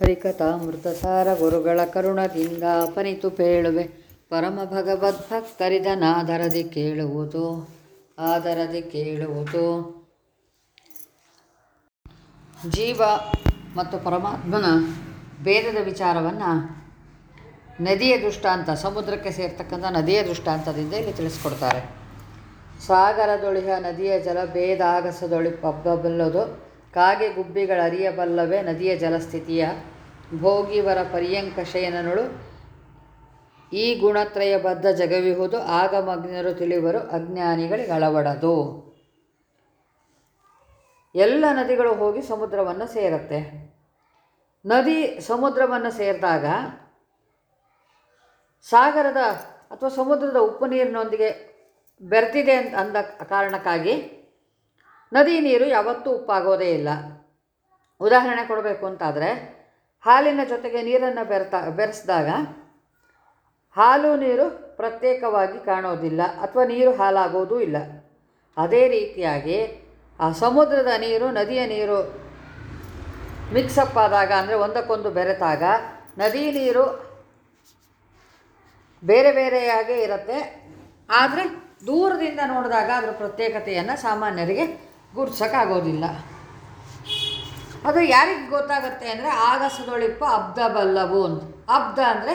ಹರಿಕಥಾಮೃತಸಾರ ಗುರುಗಳ ಕರುಣದಿಂದ ಅಪನಿತು ಪೇಳುವೆ ಪರಮ ಭಗವದ್ಭಕ್ತರಿದನಾದರದಿ ಕೇಳುವುದು, ಆದರದಿ ಕೇಳುವುದು. ಜೀವ ಮತ್ತು ಪರಮಾತ್ಮನ ಭೇದದ ವಿಚಾರವನ್ನು ನದಿಯ ದೃಷ್ಟಾಂತ, ಸಮುದ್ರಕ್ಕೆ ಸೇರ್ತಕ್ಕಂಥ ನದಿಯ ದೃಷ್ಟಾಂತದಿಂದ ಇಲ್ಲಿ ತಿಳಿಸ್ಕೊಡ್ತಾರೆ. ಸಾಗರದೊಳಿಯ ನದಿಯ ಜಲ ಭೇದಾಗಸದೊಳಿ ಪಬ್ಬಬಲ್ಲದು. ಕಾಗೆ ಗುಬ್ಬಿಗಳ ಅರಿಯಬಲ್ಲವೇ ನದಿಯ ಜಲಸ್ಥಿತಿಯ ಭೋಗಿವರ ಪರ್ಯಂಕ ಶಯನನುಳು. ಈ ಗುಣತ್ರಯ ಬದ್ಧ ಜಗವಿಹುದು ಆಗಮಗ್ನರು ತಿಳಿವರು ಅಜ್ಞಾನಿಗಳಿಗೆ ಅಳವಡದು. ಎಲ್ಲ ನದಿಗಳು ಹೋಗಿ ಸಮುದ್ರವನ್ನು ಸೇರುತ್ತೆ. ನದಿ ಸಮುದ್ರವನ್ನು ಸೇರಿದಾಗ ಸಾಗರದ ಅಥವಾ ಸಮುದ್ರದ ಉಪ್ಪು ನೀರಿನೊಂದಿಗೆ ಬೆರೆತಿದೆ ಅಂತ ಅಂದ ಕಾರಣಕ್ಕಾಗಿ ನದಿ ನೀರು ಯಾವತ್ತೂ ಉಪ್ಪಾಗೋದೇ ಇಲ್ಲ. ಉದಾಹರಣೆ ಕೊಡಬೇಕು ಅಂತಾದರೆ, ಹಾಲಿನ ಜೊತೆಗೆ ನೀರನ್ನು ಬೆರೆತ, ಬೆರೆಸಿದಾಗ ಹಾಲು ನೀರು ಪ್ರತ್ಯೇಕವಾಗಿ ಕಾಣೋದಿಲ್ಲ ಅಥವಾ ನೀರು ಹಾಲಾಗೋದೂ ಇಲ್ಲ. ಅದೇ ರೀತಿಯಾಗಿ ಆ ಸಮುದ್ರದ ನೀರು, ನದಿಯ ನೀರು ಮಿಕ್ಸಪ್ ಆದಾಗ ಅಂದರೆ ಒಂದಕ್ಕೊಂದು ಬೆರೆತಾಗ ನದಿ ನೀರು ಬೇರೆ ಬೇರೆಯಾಗೇ ಇರುತ್ತೆ. ಆದರೆ ದೂರದಿಂದ ನೋಡಿದಾಗ ಅದರ ಪ್ರತ್ಯೇಕತೆಯನ್ನು ಸಾಮಾನ್ಯರಿಗೆ ಗುರ್ಸೋಕ್ಕಾಗೋದಿಲ್ಲ. ಅದು ಯಾರಿಗೆ ಗೊತ್ತಾಗುತ್ತೆ ಅಂದರೆ ಆಗಸದೊಳಿಪ್ಪ ಅಬ್ದ ಬಲ್ಲವು ಅಂತ. ಅಬ್ದ ಅಂದರೆ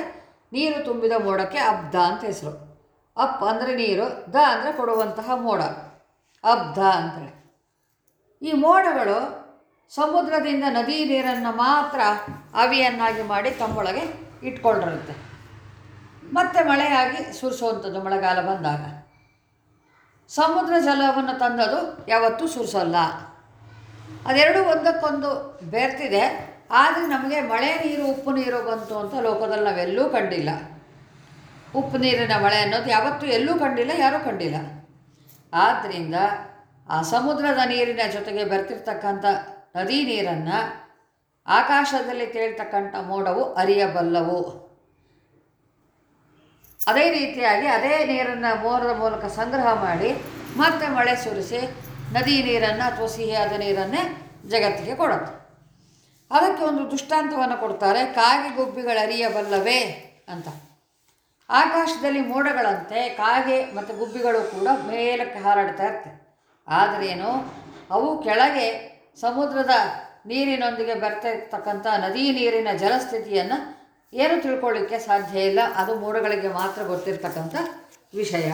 ನೀರು ತುಂಬಿದ ಮೋಡಕ್ಕೆ ಅಬ್ದ ಅಂತ ಹೆಸರು. ಅಪ್ ಅಂದರೆ ನೀರು, ದ ಅಂದರೆ ಕೊಡುವಂತಹ ಮೋಡ. ಅಬ್ದ ಅಂತೇಳಿ ಈ ಮೋಡಗಳು ಸಮುದ್ರದಿಂದ ನದಿ ನೀರನ್ನು ಮಾತ್ರ ಅವಿಯನ್ನಾಗಿ ಮಾಡಿ ತಮ್ಮೊಳಗೆ ಇಟ್ಕೊಂಡಿರುತ್ತೆ ಮತ್ತೆ ಮಳೆಯಾಗಿ ಸುರಿಸುವಂಥದ್ದು ಮಳೆಗಾಲ ಬಂದಾಗ. ಸಮುದ್ರ ಜಲವನ್ನು ತಂದದು ಯಾವತ್ತೂ ಸುರಿಸಲ್ಲ. ಅದೆರಡೂ ಒಂದಕ್ಕೊಂದು ಬೆರ್ತಿದೆ, ಆದರೆ ನಮಗೆ ಮಳೆ ನೀರು, ಉಪ್ಪು ನೀರು ಬಂತು ಅಂತ ಲೋಕದಲ್ಲಿ ನಾವೆಲ್ಲೂ ಕಂಡಿಲ್ಲ. ಉಪ್ಪು ನೀರಿನ ಮಳೆ ಅನ್ನೋದು ಯಾವತ್ತೂ ಎಲ್ಲೂ ಕಂಡಿಲ್ಲ, ಯಾರೂ ಕಂಡಿಲ್ಲ. ಆದ್ದರಿಂದ ಆ ಸಮುದ್ರದ ನೀರಿನ ಜೊತೆಗೆ ಬರ್ತಿರ್ತಕ್ಕಂಥ ನದಿ ನೀರನ್ನು ಆಕಾಶದಲ್ಲಿ ತೇಳ್ತಕ್ಕಂಥ ಮೋಡವು ಅರಿಯಬಲ್ಲವು. ಅದೇ ರೀತಿಯಾಗಿ ಅದೇ ನೀರನ್ನು ಮೋರದ ಮೂಲಕ ಸಂಗ್ರಹ ಮಾಡಿ ಮತ್ತೆ ಮಳೆ ಸುರಿಸಿ ನದಿ ನೀರನ್ನು ಅಥವಾ ಸಿಹಿಯಾದ ನೀರನ್ನೇ ಜಗತ್ತಿಗೆ ಕೊಡುತ್ತೆ ಅದಕ್ಕೆ ಒಂದು ದೃಷ್ಟಾಂತವನ್ನು ಕೊಡ್ತಾರೆ, ಕಾಗೆ ಗುಬ್ಬಿಗಳು ಅರಿಯಬಲ್ಲವೇ ಅಂತ. ಆಕಾಶದಲ್ಲಿ ಮೋಡಗಳಂತೆ ಕಾಗೆ ಮತ್ತು ಗುಬ್ಬಿಗಳು ಕೂಡ ಮೇಲಕ್ಕೆ ಹಾರಾಡ್ತಾ ಇರ್ತವೆ ಆದರೇನು, ಅವು ಕೆಳಗೆ ಸಮುದ್ರದ ನೀರಿನೊಂದಿಗೆ ಬರ್ತಾ ಇರ್ತಕ್ಕಂಥ ನದಿ ನೀರಿನ ಜಲಸ್ಥಿತಿಯನ್ನು ಏನು ತಿಳ್ಕೊಳ್ಳಿಕ್ಕೆ ಸಾಧ್ಯ ಇಲ್ಲ? ಅದು ಮೋಡಗಳಿಗೆ ಮಾತ್ರ ಗೊತ್ತಿರ್ತಕ್ಕಂಥ ವಿಷಯ.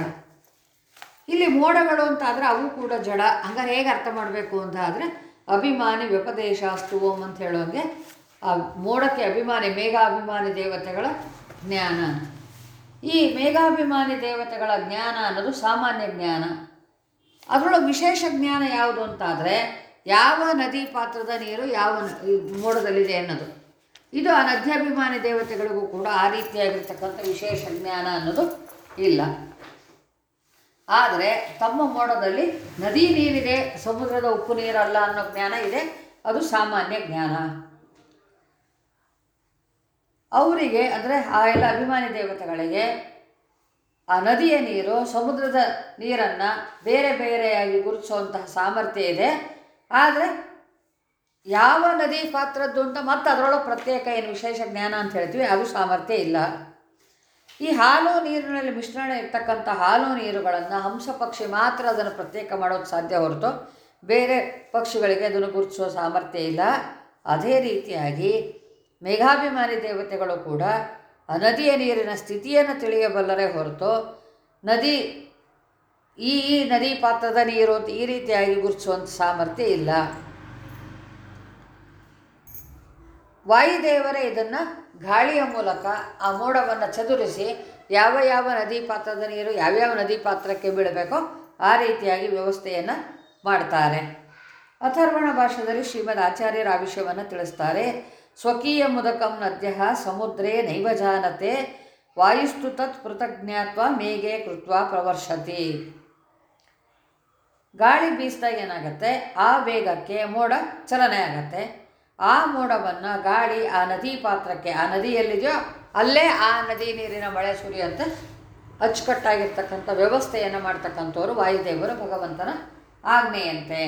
ಇಲ್ಲಿ ಮೋಡಗಳು ಅಂತ ಆದರೆ ಅವು ಕೂಡ ಜಡ. ಹಂಗಾರೆ ಹೇಗೆ ಅರ್ಥ ಮಾಡಬೇಕು ಅಂತ ಆದರೆ ಅಭಿಮಾನಿ ವ್ಯಪದೇಶಾಸ್ತುವಂ ಅಂತ ಹೇಳೋಂಗೆ, ಆ ಮೋಡಕ್ಕೆ ಅಭಿಮಾನಿ, ಮೇಘಾಭಿಮಾನಿ ದೇವತೆಗಳ ಜ್ಞಾನ ಈ ಮೇಘಾಭಿಮಾನಿ ದೇವತೆಗಳ ಜ್ಞಾನ ಅನ್ನೋದು ಸಾಮಾನ್ಯ ಜ್ಞಾನ. ಅದರೊಳಗೆ ವಿಶೇಷ ಜ್ಞಾನ ಯಾವುದು ಅಂತಾದರೆ ಯಾವ ನದಿ ಪಾತ್ರದ ನೀರು ಯಾವ ಮೋಡದಲ್ಲಿದೆ ಅನ್ನೋದು. ಇದು ಆ ನದ್ಯಾಭಿಮಾನಿ ದೇವತೆಗಳಿಗೂ ಕೂಡ ಆ ರೀತಿಯಾಗಿರ್ತಕ್ಕಂಥ ವಿಶೇಷ ಜ್ಞಾನ ಅನ್ನೋದು ಇಲ್ಲ. ಆದರೆ ತಮ್ಮ ಮೋಡದಲ್ಲಿ ನದಿ ನೀರಿದೆ, ಸಮುದ್ರದ ಉಪ್ಪು ನೀರಲ್ಲ ಅನ್ನೋ ಜ್ಞಾನ ಇದೆ, ಅದು ಸಾಮಾನ್ಯ ಜ್ಞಾನ. ಅವರಿಗೆ, ಅಂದರೆ ಆ ಎಲ್ಲ ಅಭಿಮಾನಿ ದೇವತೆಗಳಿಗೆ ಆ ನದಿಯ ನೀರು, ಸಮುದ್ರದ ನೀರನ್ನು ಬೇರೆ ಬೇರೆಯಾಗಿ ಗುರುತಿಸುವಂತಹ ಸಾಮರ್ಥ್ಯ ಇದೆ. ಆದರೆ ಯಾವ ನದಿ ಪಾತ್ರದ್ದು ಅಂತ ಮತ್ತು ಅದರೊಳಗೆ ಪ್ರತ್ಯೇಕ ಏನು ವಿಶೇಷ ಜ್ಞಾನ ಅಂತ ಹೇಳ್ತೀವಿ, ಅದು ಸಾಮರ್ಥ್ಯ ಇಲ್ಲ. ಈ ಹಾಲು ನೀರಿನಲ್ಲಿ ಮಿಶ್ರಣ ಇರ್ತಕ್ಕಂಥ ಹಾಲು ನೀರುಗಳನ್ನು ಹಂಸ ಪಕ್ಷಿ ಮಾತ್ರ ಅದನ್ನು ಪ್ರತ್ಯೇಕ ಮಾಡೋದು ಸಾಧ್ಯ ಹೊರತು ಬೇರೆ ಪಕ್ಷಿಗಳಿಗೆ ಅದನ್ನು ಗುರುತಿಸುವ ಸಾಮರ್ಥ್ಯ ಇಲ್ಲ. ಅದೇ ರೀತಿಯಾಗಿ ಮೇಘಾಭಿಮಾನಿ ದೇವತೆಗಳು ಕೂಡ ಆ ನದಿಯ ನೀರಿನ ಸ್ಥಿತಿಯನ್ನು ತಿಳಿಯಬಲ್ಲರೆ ಹೊರತು ನದಿ, ಈ ಈ ನದಿ ಪಾತ್ರದ ನೀರು ಅಂತ ಈ ರೀತಿಯಾಗಿ ಗುರುತಿಸುವಂಥ ಸಾಮರ್ಥ್ಯ ಇಲ್ಲ. ವಾಯುದೇವರೇ ಇದನ್ನು ಗಾಳಿಯ ಮೂಲಕ ಆ ಮೋಡವನ್ನು ಚದುರಿಸಿ ಯಾವ ಯಾವ ನದಿ ಪಾತ್ರದ ನೀರು ಯಾವ್ಯಾವ ನದಿ ಪಾತ್ರಕ್ಕೆ ಬೀಳಬೇಕೋ ಆ ರೀತಿಯಾಗಿ ವ್ಯವಸ್ಥೆಯನ್ನು ಮಾಡ್ತಾರೆ. ಅಥರ್ವಣ ಭಾಷೆಯಲ್ಲಿ ಶ್ರೀಮದ್ ಆಚಾರ್ಯರ ಆ ವಿಷಯವನ್ನು ತಿಳಿಸ್ತಾರೆ. ಸ್ವಕೀಯ ಮುದಕಂ ನದ್ಯ ಸಮುದ್ರೇ ನೈವಜಾನತೆ ವಾಯುಸ್ತು ತತ್ ಪೃಥಜ್ಞಾತ್ವ ಮೇಘೆ ಕೃತ್ವ ಪ್ರವರ್ಷತಿ. ಗಾಳಿ ಬೀಸ್ದಾಗ ಏನಾಗುತ್ತೆ? ಆ ವೇಗಕ್ಕೆ ಮೋಡ ಚಲನೆ ಆಗತ್ತೆ. ಆ ಮೋಡವನ್ನು ಗಾಳಿ ಆ ನದಿ ಪಾತ್ರಕ್ಕೆ, ಆ ನದಿಯಲ್ಲಿದೆಯೋ ಅಲ್ಲೇ ಆ ನದಿ ನೀರಿನ ಮಳೆ ಸುರಿಯಂತೆ ಅಚ್ಚುಕಟ್ಟಾಗಿರ್ತಕ್ಕಂಥ ವ್ಯವಸ್ಥೆಯನ್ನು ಮಾಡ್ತಕ್ಕಂಥವ್ರು ವಾಯುದೇವರು ಭಗವಂತನ ಆಜ್ಞೆಯಂತೆ.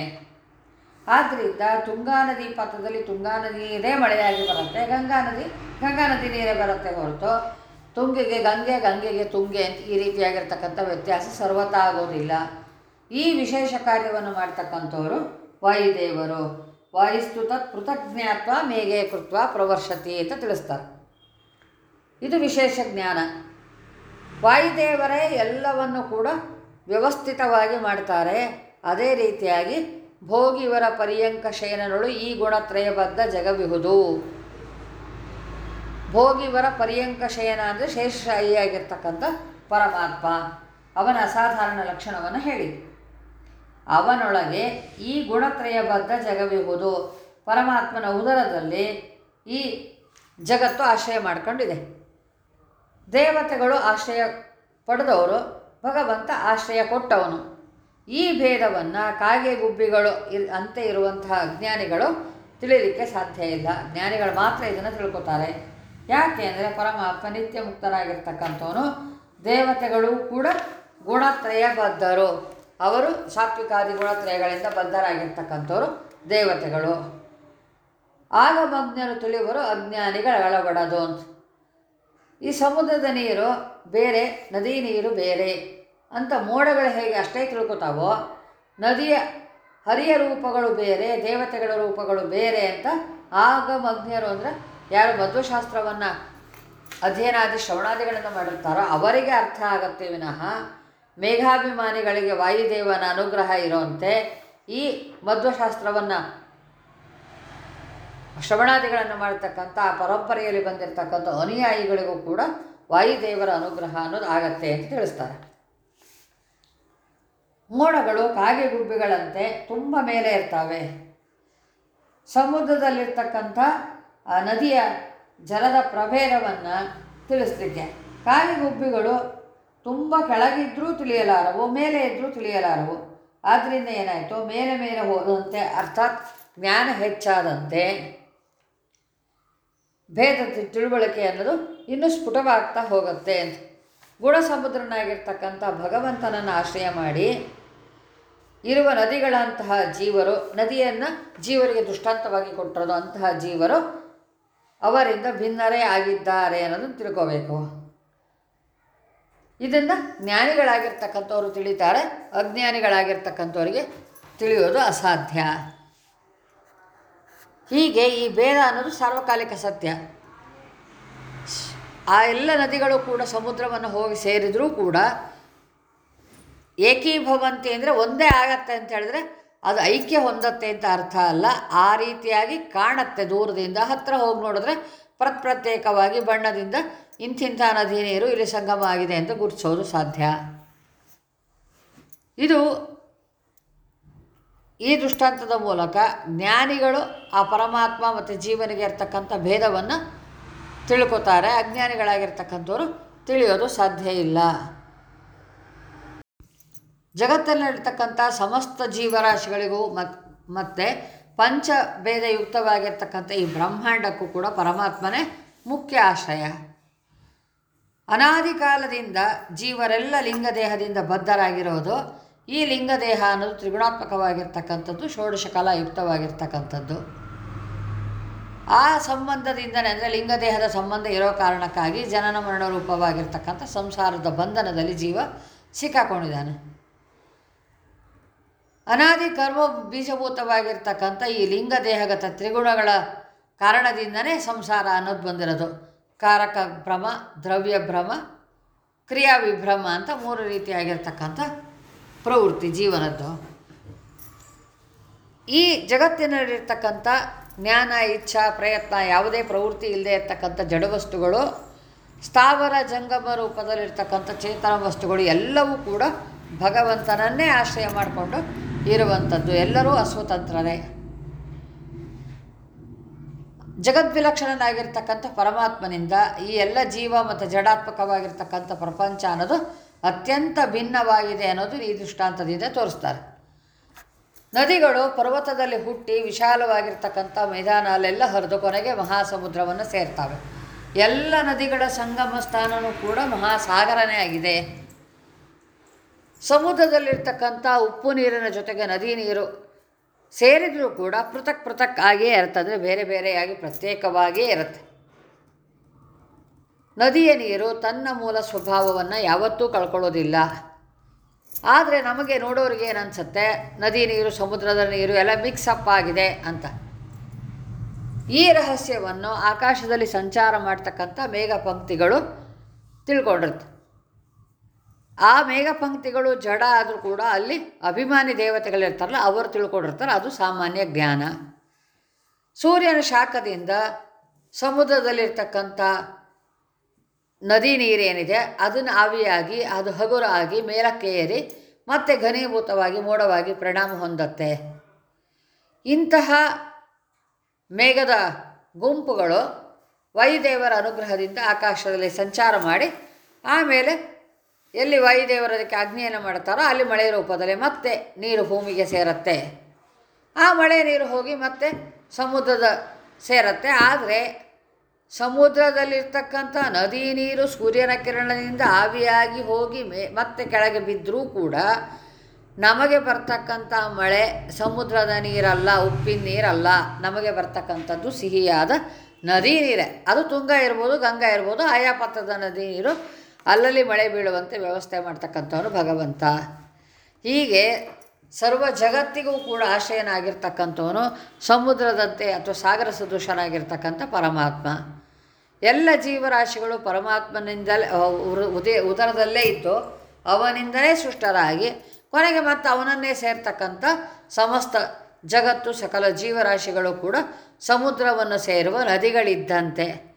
ಆದ್ದರಿಂದ ತುಂಗಾ ನದಿ ಪಾತ್ರದಲ್ಲಿ ತುಂಗಾ ನದಿಯೇ ಮಳೆಯಾಗಿ ಬರುತ್ತೆ. ಗಂಗಾ ನದಿ ಗಂಗಾ ನದಿ ನೀರೇ ಬರುತ್ತೆ ಹೊರತು. ತುಂಗೆಗೆ ಗಂಗೆ, ಗಂಗೆಗೆ ತುಂಗೆ ಅಂತ ಈ ರೀತಿಯಾಗಿರ್ತಕ್ಕಂಥ ವ್ಯತ್ಯಾಸ ಸರ್ವತಾ ಆಗೋದಿಲ್ಲ. ಈ ವಿಶೇಷ ಕಾರ್ಯವನ್ನು ಮಾಡ್ತಕ್ಕಂಥವರು ವಾಯುದೇವರು. ವಾಯುಸ್ತು ತತ್ ಪೃಥಜ್ಞಾತ್ವ ಮೇಘೆ ಕೃತ್ವ ಪ್ರವರ್ಷತಿ ಅಂತ ತಿಳಿಸ್ತಾರೆ ಇದು ವಿಶೇಷ ಜ್ಞಾನ. ವಾಯುದೇವರೇ ಎಲ್ಲವನ್ನು ಕೂಡ ವ್ಯವಸ್ಥಿತವಾಗಿ ಮಾಡ್ತಾರೆ. ಅದೇ ರೀತಿಯಾಗಿ ಭೋಗಿವರ ಪರ್ಯಂಕ ಶಯನಗಳು ಈ ಗುಣತ್ರಯಬದ್ಧ ಜಗವಿಹುದು. ಭೋಗಿವರ ಪರ್ಯಂಕ ಶಯನ ಅಂದರೆ ಶೇಷಶಾಹಿಯಾಗಿರ್ತಕ್ಕಂಥ ಪರಮಾತ್ಮ. ಅವನ ಅಸಾಧಾರಣ ಲಕ್ಷಣವನ್ನು ಹೇಳಿ ಅವನೊಳಗೆ ಈ ಗುಣತ್ರಯಬದ್ಧ ಜಗವಿಹುದು ಪರಮಾತ್ಮನ ಉದರದಲ್ಲಿ ಈ ಜಗತ್ತು ಆಶ್ರಯ ಮಾಡ್ಕೊಂಡಿದೆ. ದೇವತೆಗಳು ಆಶ್ರಯ ಪಡೆದವರು, ಭಗವಂತ ಆಶ್ರಯ ಕೊಟ್ಟವನು. ಈ ಭೇದವನ್ನು ಕಾಗೆ ಗುಬ್ಬಿಗಳು ಇರ್ ಅಂತೆ ಇರುವಂತಹ ಅಜ್ಞಾನಿಗಳು ತಿಳಿಯಲಿಕ್ಕೆ ಸಾಧ್ಯ ಇಲ್ಲ. ಜ್ಞಾನಿಗಳು ಮಾತ್ರ ಇದನ್ನು ತಿಳ್ಕೊತಾರೆ. ಯಾಕೆ ಅಂದರೆ ಪರಮಾತ್ಮ ನಿತ್ಯ ಮುಕ್ತರಾಗಿರ್ತಕ್ಕಂಥವನು ದೇವತೆಗಳು ಕೂಡ ಗುಣತ್ರಯ ಬದ್ಧರು ಅವರು ಸಾತ್ವಿಕಾದಿ ಗುಣತ್ರಯಗಳಿಂದ ಬದ್ಧರಾಗಿರ್ತಕ್ಕಂಥವರು ದೇವತೆಗಳು. ಆಗಮಜ್ಞರು ತಿಳಿಯುವರು ಅಜ್ಞಾನಿಗಳ ಒಳಗಡದು ಅಂತ. ಈ ಸಮುದ್ರದ ನೀರು ಬೇರೆ, ನದಿ ನೀರು ಬೇರೆ ಅಂತ ಮೋಡಗಳು ಹೇಗೆ ಅಷ್ಟೇ ತಿಳ್ಕೊತಾವೋ, ನದಿಯ ಹರಿಯ ರೂಪಗಳು ಬೇರೆ, ದೇವತೆಗಳ ರೂಪಗಳು ಬೇರೆ ಅಂತ ಆಗಮಜ್ಞರು ಅಂದರೆ ಯಾರು ಮಧ್ವಶಾಸ್ತ್ರವನ್ನು ಅಧ್ಯಯನಾದಿ ಶ್ರವಣಾದಿಗಳನ್ನು ಮಾಡಿರ್ತಾರೋ ಅವರಿಗೆ ಅರ್ಥ ಆಗತ್ತೆ ವಿನಃ. ಮೇಘಾಭಿಮಾನಿಗಳಿಗೆ ವಾಯುದೇವನ ಅನುಗ್ರಹ ಇರೋಂತೆ ಈ ಮಧ್ವಶಾಸ್ತ್ರವನ್ನು ಶ್ರವಣಾದಿಗಳನ್ನು ಮಾಡತಕ್ಕಂಥ ಆ ಪರಂಪರೆಯಲ್ಲಿ ಬಂದಿರತಕ್ಕಂಥ ಅನುಯಾಯಿಗಳಿಗೂ ಕೂಡ ವಾಯುದೇವರ ಅನುಗ್ರಹ ಅನ್ನೋದು ಆಗತ್ತೆ ಅಂತ ತಿಳಿಸ್ತಾರೆ. ಮೋಡಗಳು, ಕಾಗೆ ಗುಬ್ಬಿಗಳಂತೆ ತುಂಬ ಮೇಲೆ ಇರ್ತವೆ. ಸಮುದ್ರದಲ್ಲಿರ್ತಕ್ಕಂಥ ನದಿಯ ಜಲದ ಪ್ರಭೇದವನ್ನು ತಿಳಿಸ್ಲಿಕ್ಕೆ ಕಾಗೆ ಗುಬ್ಬಿಗಳು ತುಂಬ ಕೆಳಗಿದ್ರೂ ತಿಳಿಯಲಾರವು, ಮೇಲೆ ಇದ್ದರೂ ತಿಳಿಯಲಾರವು. ಆದ್ದರಿಂದ ಏನಾಯಿತು? ಮೇಲೆ ಮೇಲೆ ಹೋದಂತೆ ಅರ್ಥಾತ್ ಜ್ಞಾನ ಹೆಚ್ಚಾದಂತೆ ಭೇದ ತಿಳುವಳಿಕೆ ಅನ್ನೋದು ಇನ್ನೂ ಸ್ಫುಟವಾಗ್ತಾ ಹೋಗುತ್ತೆ ಅಂತ. ಗುಣಸಮುದ್ರನಾಗಿರ್ತಕ್ಕಂಥ ಭಗವಂತನನ್ನು ಆಶ್ರಯ ಮಾಡಿ ಇರುವ ನದಿಗಳಂತಹ ಜೀವರು, ನದಿಯನ್ನು ಜೀವರಿಗೆ ದೃಷ್ಟಾಂತವಾಗಿ ಕೊಟ್ಟಿರೋದು ಅಂತಹ ಜೀವರು ಅವರಿಂದ ಭಿನ್ನರೇ ಆಗಿದ್ದಾರೆ ಅನ್ನೋದನ್ನು ತಿಳ್ಕೋಬೇಕು. ಇದನ್ನು ಜ್ಞಾನಿಗಳಾಗಿರ್ತಕ್ಕಂಥವ್ರು ತಿಳಿತಾರೆ, ಅಜ್ಞಾನಿಗಳಾಗಿರ್ತಕ್ಕಂಥವ್ರಿಗೆ ತಿಳಿಯೋದು ಅಸಾಧ್ಯ. ಹೀಗೆ ಈ ಭೇದ ಅನ್ನೋದು ಸಾರ್ವಕಾಲಿಕ ಸತ್ಯ. ಆ ಎಲ್ಲ ನದಿಗಳು ಕೂಡ ಸಮುದ್ರವನ್ನು ಹೋಗಿ ಸೇರಿದರೂ ಕೂಡ ಏಕೀಭವಂತಿ ಅಂದರೆ ಒಂದೇ ಆಗತ್ತೆ ಅಂತ ಹೇಳಿದ್ರೆ ಅದು ಐಕ್ಯ ಹೊಂದತ್ತೆ ಅಂತ ಅರ್ಥ ಅಲ್ಲ. ಆ ರೀತಿಯಾಗಿ ಕಾಣತ್ತೆ ದೂರದಿಂದ ಹತ್ತಿರ ಹೋಗಿ ನೋಡಿದ್ರೆ ಪ್ರತ್ಯೇಕವಾಗಿ ಬಣ್ಣದಿಂದ ಇಂತಿಂಥ ನದಿ ನೀರು ಇಲ್ಲಿ ಸಂಗಮ ಆಗಿದೆ ಅಂತ ಗುರುತಿಸೋದು ಸಾಧ್ಯ. ಇದು ಈ ದೃಷ್ಟಾಂತದ ಮೂಲಕ ಜ್ಞಾನಿಗಳು ಆ ಪರಮಾತ್ಮ ಮತ್ತು ಜೀವನಿಗೆ ಇರ್ತಕ್ಕಂಥ ಭೇದವನ್ನು ತಿಳ್ಕೊತಾರೆ. ಅಜ್ಞಾನಿಗಳಾಗಿರ್ತಕ್ಕಂಥವ್ರು ತಿಳಿಯೋದು ಸಾಧ್ಯ ಇಲ್ಲ. ಜಗತ್ತಲ್ಲಿರ್ತಕ್ಕಂಥ ಸಮಸ್ತ ಜೀವರಾಶಿಗಳಿಗೂ ಮತ್ತೆ ಮತ್ತು ಪಂಚಭೇದಯುಕ್ತವಾಗಿರ್ತಕ್ಕಂಥ ಈ ಬ್ರಹ್ಮಾಂಡಕ್ಕೂ ಕೂಡ ಪರಮಾತ್ಮನೇ ಮುಖ್ಯ ಆಶ್ರಯ. ಅನಾದಿ ಕಾಲದಿಂದ ಜೀವರೆಲ್ಲ ಲಿಂಗದೇಹದಿಂದ ಬದ್ಧರಾಗಿರೋದು, ಈ ಲಿಂಗದೇಹ ಅನ್ನೋದು ತ್ರಿಗುಣಾತ್ಮಕವಾಗಿರ್ತಕ್ಕಂಥದ್ದು ಷೋಡಶ ಕಲಾಯುಕ್ತವಾಗಿರ್ತಕ್ಕಂಥದ್ದು ಆ ಸಂಬಂಧದಿಂದನೇ, ಅಂದರೆ ಲಿಂಗದೇಹದ ಸಂಬಂಧ ಇರೋ ಕಾರಣಕ್ಕಾಗಿ ಜನನ ಮರಣ ರೂಪವಾಗಿರ್ತಕ್ಕಂಥ ಸಂಸಾರದ ಬಂಧನದಲ್ಲಿ ಜೀವ ಸಿಕ್ಕಾಕೊಂಡಿದ್ದಾನೆ. ಅನಾದಿ ಕರ್ಮ ಬೀಜಭೂತವಾಗಿರ್ತಕ್ಕಂಥ ಈ ಲಿಂಗ ದೇಹಗತ ತ್ರಿಗುಣಗಳ ಕಾರಣದಿಂದನೇ ಸಂಸಾರ ಅನ್ನೋದು ಬಂದಿರೋದು. ಕಾರಕ ಭ್ರಮ, ದ್ರವ್ಯ ಭ್ರಮ, ಕ್ರಿಯಾ ವಿಭ್ರಮ ಅಂತ ಮೂರು ರೀತಿಯಾಗಿರ್ತಕ್ಕಂಥ ಪ್ರವೃತ್ತಿ ಜೀವನದ್ದು. ಈ ಜಗತ್ತಿನಲ್ಲಿರ್ತಕ್ಕಂಥ ಜ್ಞಾನ, ಇಚ್ಛಾ, ಪ್ರಯತ್ನ ಯಾವುದೇ ಪ್ರವೃತ್ತಿ ಇಲ್ಲದೆ ಇರ್ತಕ್ಕಂಥ ಜಡವಸ್ತುಗಳು ಸ್ಥಾವರ, ಜಂಗಮ ರೂಪದಲ್ಲಿರ್ತಕ್ಕಂಥ ಚೇತನ ವಸ್ತುಗಳು ಎಲ್ಲವೂ ಕೂಡ ಭಗವಂತನನ್ನೇ ಆಶ್ರಯ ಮಾಡಿಕೊಂಡು ಇರುವಂಥದ್ದು. ಎಲ್ಲರೂ ಅಸ್ವತಂತ್ರರೇ ಜಗದ್ವಿಲಕ್ಷಣನಾಗಿರ್ತಕ್ಕಂಥ ಪರಮಾತ್ಮನಿಂದ ಈ ಎಲ್ಲ ಜೀವ ಮತ್ತು ಜಡಾತ್ಮಕವಾಗಿರ್ತಕ್ಕಂಥ ಪ್ರಪಂಚ ಅನ್ನೋದು ಅತ್ಯಂತ ಭಿನ್ನವಾಗಿದೆ ಅನ್ನೋದು ಈ ದೃಷ್ಟಾಂತದಿಂದ ತೋರಿಸ್ತಾರೆ. ನದಿಗಳು ಪರ್ವತದಲ್ಲಿ ಹುಟ್ಟಿ ವಿಶಾಲವಾಗಿರ್ತಕ್ಕಂಥ ಮೈದಾನ, ಅಲ್ಲೆಲ್ಲ ಹರಿದು ಕೊನೆಗೆ ಮಹಾಸಮುದ್ರವನ್ನು ಸೇರ್ತವೆ. ಎಲ್ಲ ನದಿಗಳ ಸಂಗಮ ಸ್ಥಾನವೂ ಕೂಡ ಮಹಾಸಾಗರನೇ ಆಗಿದೆ. ಸಮುದ್ರದಲ್ಲಿರ್ತಕ್ಕಂಥ ಉಪ್ಪು ನೀರಿನ ಜೊತೆಗೆ ನದಿ ನೀರು ಸೇರಿದರೂ ಕೂಡ ಪೃಥಕ್ ಪೃಥಕ್ ಆಗಿಯೇ ಇರುತ್ತೆ. ಅಂದರೆ ಬೇರೆ ಬೇರೆಯಾಗಿ ಪ್ರತ್ಯೇಕವಾಗಿಯೇ ಇರುತ್ತೆ. ನದಿಯ ನೀರು ತನ್ನ ಮೂಲ ಸ್ವಭಾವವನ್ನು ಯಾವತ್ತೂ ಕಳ್ಕೊಳ್ಳೋದಿಲ್ಲ. ಆದರೆ ನಮಗೆ ನೋಡೋರಿಗೆ ಏನನ್ಸುತ್ತೆ? ನದಿ ನೀರು, ಸಮುದ್ರದ ನೀರು ಎಲ್ಲ ಮಿಕ್ಸ್ ಅಪ್ ಆಗಿದೆ ಅಂತ. ಈ ರಹಸ್ಯವನ್ನು ಆಕಾಶದಲ್ಲಿ ಸಂಚಾರ ಮಾಡ್ತಕ್ಕಂಥ ಮೇಘ ಪಂಕ್ತಿಗಳು ತಿಳ್ಕೊಂಡಿರುತ್ತೆ. ಆ ಮೇಘಪಂಕ್ತಿಗಳು ಜಡ ಆದರೂ ಕೂಡ ಅಲ್ಲಿ ಅಭಿಮಾನಿ ದೇವತೆಗಳಿರ್ತಾರಲ್ಲ, ಅವರು ತಿಳ್ಕೊಂಡಿರ್ತಾರೆ, ಅದು ಸಾಮಾನ್ಯ ಜ್ಞಾನ. ಸೂರ್ಯನ ಶಾಖದಿಂದ ಸಮುದ್ರದಲ್ಲಿರ್ತಕ್ಕಂಥ ನದಿ ನೀರೇನಿದೆ ಅದನ್ನು ಆವಿಯಾಗಿ, ಅದು ಹಗುರಾಗಿ ಮೇಲಕ್ಕೆ ಏರಿ ಮತ್ತೆ ಘನೀಭೂತವಾಗಿ, ಮೋಡವಾಗಿ ಪರಿಣಾಮ ಹೊಂದತ್ತೆ. ಇಂತಹ ಮೇಘದ ಗುಂಪುಗಳು ವೈದೇವರ ಅನುಗ್ರಹದಿಂದ ಆಕಾಶದಲ್ಲಿ ಸಂಚಾರ ಮಾಡಿ, ಆಮೇಲೆ ಎಲ್ಲಿ ವಾಯುದೇವರು ಅದಕ್ಕೆ ಅಗ್ನಿಯನ್ನು ಮಾಡ್ತಾರೋ ಅಲ್ಲಿ ಮಳೆ ರೂಪದಲ್ಲಿ ಮತ್ತೆ ನೀರು ಭೂಮಿಗೆ ಸೇರುತ್ತೆ. ಆ ಮಳೆ ನೀರು ಹೋಗಿ ಮತ್ತೆ ಸಮುದ್ರದ ಸೇರತ್ತೆ. ಆದರೆ ಸಮುದ್ರದಲ್ಲಿರ್ತಕ್ಕಂಥ ನದಿ ನೀರು ಸೂರ್ಯನ ಕಿರಣದಿಂದ ಆವಿಯಾಗಿ ಹೋಗಿ ಮತ್ತೆ ಕೆಳಗೆ ಬಿದ್ದರೂ ಕೂಡ ನಮಗೆ ಬರ್ತಕ್ಕಂಥ ಮಳೆ ಸಮುದ್ರದ ನೀರಲ್ಲ, ಉಪ್ಪಿನ ನೀರಲ್ಲ. ನಮಗೆ ಬರ್ತಕ್ಕಂಥದ್ದು ಸಿಹಿಯಾದ ನದಿ ನೀರೇ. ಅದು ತುಂಗ ಇರ್ಬೋದು, ಗಂಗಾ ಇರ್ಬೋದು, ಆಯಾ ಪತ್ರದ ನದಿ ನೀರು ಅಲ್ಲಲ್ಲಿ ಮಳೆ ಬೀಳುವಂತೆ ವ್ಯವಸ್ಥೆ ಮಾಡ್ತಕ್ಕಂಥವನು ಭಗವಂತ. ಹೀಗೆ ಸರ್ವ ಜಗತ್ತಿಗೂ ಕೂಡ ಆಶ್ರಯನಾಗಿರ್ತಕ್ಕಂಥವನು ಸಮುದ್ರದಂತೆ ಅಥವಾ ಸಾಗರ ಸದೃಶನಾಗಿರ್ತಕ್ಕಂಥ ಪರಮಾತ್ಮ. ಎಲ್ಲ ಜೀವರಾಶಿಗಳು ಪರಮಾತ್ಮನಿಂದಲೇ ಉದಯ, ಉದರದಲ್ಲೇ ಇದ್ದು ಅವನಿಂದಲೇ ಸೃಷ್ಟರಾಗಿ ಕೊನೆಗೆ ಮತ್ತು ಅವನನ್ನೇ ಸೇರ್ತಕ್ಕಂಥ ಸಮಸ್ತ ಜಗತ್ತು, ಸಕಲ ಜೀವರಾಶಿಗಳು ಕೂಡ ಸಮುದ್ರವನ್ನು ಸೇರುವ ನದಿಗಳಿದ್ದಂತೆ.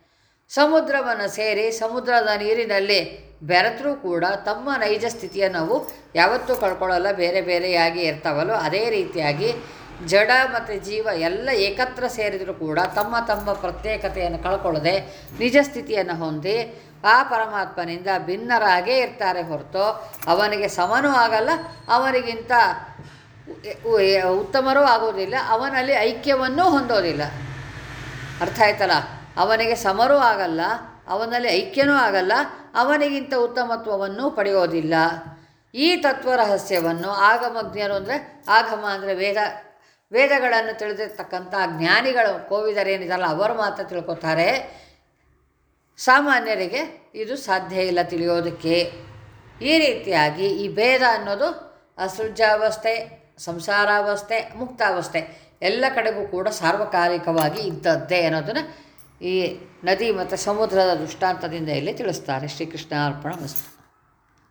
ಸಮುದ್ರವನ್ನು ಸೇರಿ ಸಮುದ್ರದ ನೀರಿನಲ್ಲಿ ಬೆರೆತರೂ ಕೂಡ ತಮ್ಮ ನೈಜ ಸ್ಥಿತಿಯನ್ನು ನಾವು ಯಾವತ್ತೂ ಕಳ್ಕೊಳ್ಳಲ್ಲ, ಬೇರೆ ಬೇರೆಯಾಗಿ ಇರ್ತಾವಲ್ಲೋ. ಅದೇ ರೀತಿಯಾಗಿ ಜಡ ಮತ್ತು ಜೀವ ಎಲ್ಲ ಏಕತ್ರ ಸೇರಿದರೂ ಕೂಡ ತಮ್ಮ ತಮ್ಮ ಪ್ರತ್ಯೇಕತೆಯನ್ನು ಕಳ್ಕೊಳ್ಳದೆ ನಿಜ ಸ್ಥಿತಿಯನ್ನು ಹೊಂದಿ ಆ ಪರಮಾತ್ಮನಿಂದ ಭಿನ್ನರಾಗೇ ಇರ್ತಾರೆ ಹೊರತು ಅವನಿಗೆ ಸಮನೂ ಆಗಲ್ಲ, ಅವನಿಗಿಂತ ಉತ್ತಮರೂ ಆಗೋದಿಲ್ಲ, ಅವನಲ್ಲಿ ಐಕ್ಯವನ್ನೂ ಹೊಂದೋದಿಲ್ಲ. ಅರ್ಥ ಆಯ್ತಲ್ಲ? ಅವನಿಗೆ ಸಮರೂ ಆಗಲ್ಲ, ಅವನಲ್ಲಿ ಐಕ್ಯನೂ ಆಗಲ್ಲ, ಅವನಿಗಿಂತ ಉತ್ತಮತ್ವವನ್ನು ಪಡೆಯೋದಿಲ್ಲ. ಈ ತತ್ವ ರಹಸ್ಯವನ್ನು ಆಗಮಜ್ಞರು ಅಂದರೆ ಆಗಮ ಅಂದರೆ ವೇದ, ವೇದಗಳನ್ನು ತಿಳಿದಿರ್ತಕ್ಕಂಥ ಜ್ಞಾನಿಗಳು ಕೋವಿದರೇನಿದಲ್ಲ, ಅವರು ಮಾತ್ರ ತಿಳ್ಕೊತಾರೆ. ಸಾಮಾನ್ಯರಿಗೆ ಇದು ಸಾಧ್ಯ ಇಲ್ಲ ತಿಳಿಯೋದಕ್ಕೆ. ಈ ರೀತಿಯಾಗಿ ಈ ಭೇದ ಅನ್ನೋದು ಅಸೃಜಾವಸ್ಥೆ, ಸಂಸಾರಾವಸ್ಥೆ, ಮುಕ್ತಾವಸ್ಥೆ, ಎಲ್ಲ ಕಡೆಗೂ ಕೂಡ ಸಾರ್ವಕಾಲಿಕವಾಗಿ ಇದ್ದದ್ದೇ ಅನ್ನೋದನ್ನು ಈ ನದಿ ಮತ್ತು ಸಮುದ್ರದ ದೃಷ್ಟಾಂತದಿಂದ ಇಲ್ಲಿ ತಿಳಿಸ್ತಾರೆ ಶ್ರೀಕೃಷ್ಣ ಅರ್ಪಣ ಮಸ್ತು